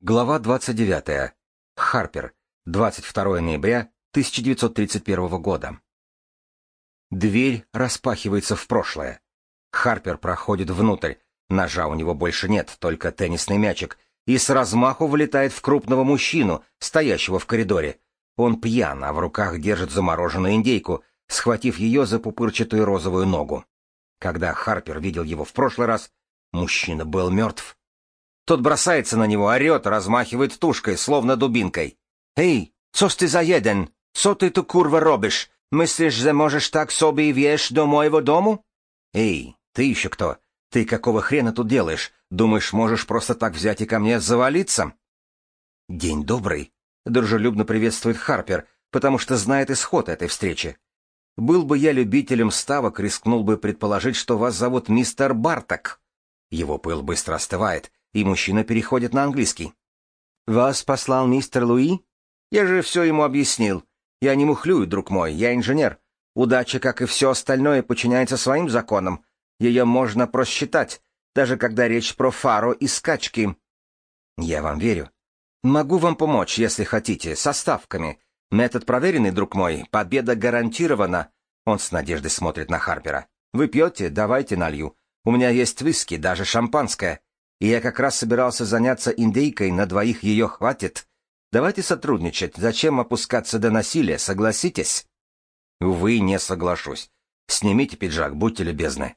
Глава 29. Харпер. 22 ноября 1931 года. Дверь распахивается в прошлое. Харпер проходит внутрь. Ножа у него больше нет, только теннисный мячик. И с размаху влетает в крупного мужчину, стоящего в коридоре. Он пьян, а в руках держит замороженную индейку, схватив ее за пупырчатую розовую ногу. Когда Харпер видел его в прошлый раз, мужчина был мертв. Тот бросается на него, орет, размахивает тушкой, словно дубинкой. «Эй, ty za jeden? Co ty tu kurwa robisz? Myślisz, że możesz так sobie вешь до моего дому?» «Эй, ты еще кто? Ты какого хрена тут делаешь? Думаешь, можешь просто так взять и ко мне завалиться?» «День добрый», — дружелюбно приветствует Харпер, потому что знает исход этой встречи. «Был бы я любителем ставок, рискнул бы предположить, что вас зовут мистер Барток». Его пыл быстро остывает, и мужчина переходит на английский. «Вас послал мистер Луи? Я же все ему объяснил. Я не мухлюю, друг мой, я инженер. Удача, как и все остальное, подчиняется своим законам. Ее можно просчитать, даже когда речь про фаро и скачки». «Я вам верю. Могу вам помочь, если хотите, со ставками. Метод проверенный, друг мой, победа гарантирована». Он с надеждой смотрит на Харпера. «Вы пьете? Давайте налью. У меня есть виски, даже шампанское. И я как раз собирался заняться индейкой, на двоих ее хватит. Давайте сотрудничать, зачем опускаться до насилия, согласитесь? Увы, не соглашусь. Снимите пиджак, будьте любезны.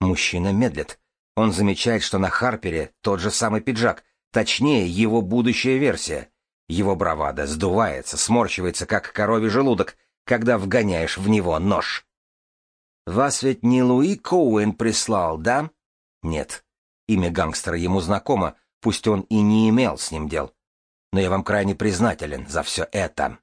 Мужчина медлит. Он замечает, что на Харпере тот же самый пиджак, точнее, его будущая версия. Его бравада сдувается, сморщивается, как коровий желудок, когда вгоняешь в него нож. «Вас ведь не Луи Коуэн прислал, да?» «Нет. Имя гангстера ему знакомо, пусть он и не имел с ним дел. Но я вам крайне признателен за все это.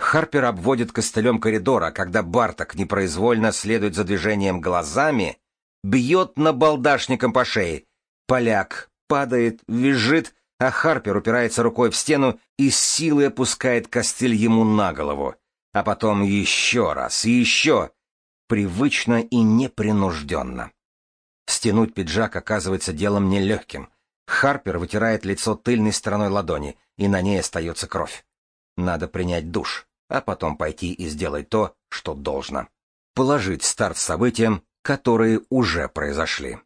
Харпер обводит костылем коридора, когда Барток непроизвольно следует за движением глазами, бьет набалдашником по шее. Поляк падает, визжит, а Харпер упирается рукой в стену и с силой опускает костыль ему на голову. А потом еще раз, еще, привычно и непринужденно. Стянуть пиджак оказывается делом нелегким. Харпер вытирает лицо тыльной стороной ладони, и на ней остается кровь. Надо принять душ, а потом пойти и сделать то, что должно. Положить старт событиям, которые уже произошли.